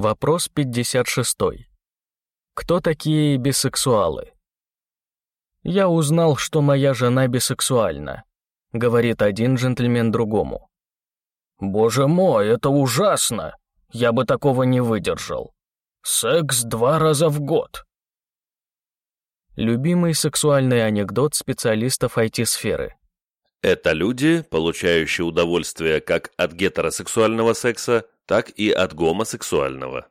Вопрос 56. Кто такие бисексуалы? Я узнал, что моя жена бисексуальна, говорит один джентльмен другому. Боже мой, это ужасно! Я бы такого не выдержал. Секс два раза в год. Любимый сексуальный анекдот специалистов IT-сферы. Это люди, получающие удовольствие как от гетеросексуального секса, так и от гомосексуального.